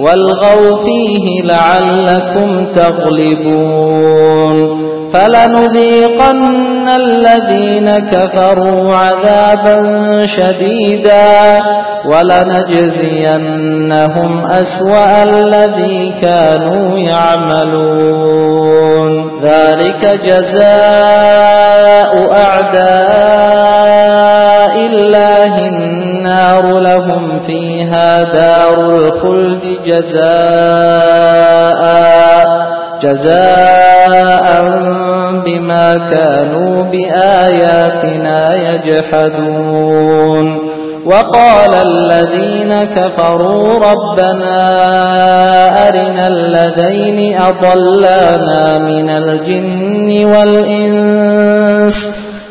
والغوا فيه لعلكم تغلبون فلنذيقن الذين كفروا عذابا شديدا ولنجزينهم أسوأ الذي كانوا يعملون ذلك جزاء أعداء الله النار لهم فيها دار الخلد جزاء جزاء بما كانوا بآياتنا يجحدون. وقال الذين كفروا ربنا أرنا الذين أضلانا من الجن والإنس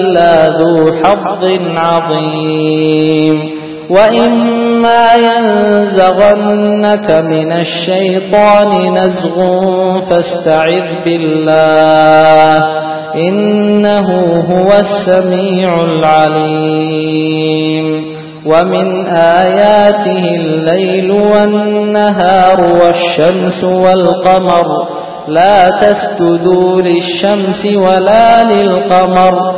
إلا ذو حظ عظيم. وإما ينزغنك من الشيطان نزغ فاستعذ بالله إنه هو السميع العليم. ومن آياته الليل والنهار والشمس والقمر لا تسجدوا للشمس ولا للقمر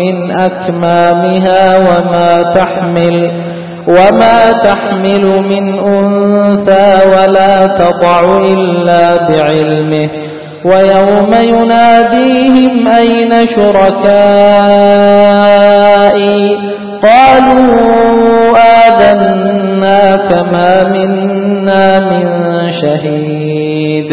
من أكمامها وما تحمل وما تحمل من أنثى ولا تضع إلا بعلمه ويوم يناديهم أين شركائي؟ قالوا آذناك ما منا من شهيد.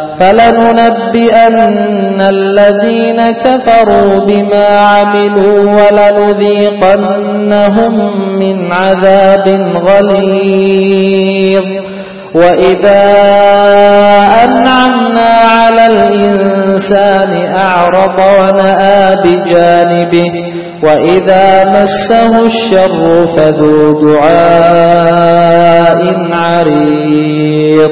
فلننبئن الذين كفروا بما عملوا ولنذيقنهم من عذاب غليظ. وإذا أنعمنا على الإنسان أعرض ونآ بجانبه وإذا مسه الشر فذو دعاء عريض.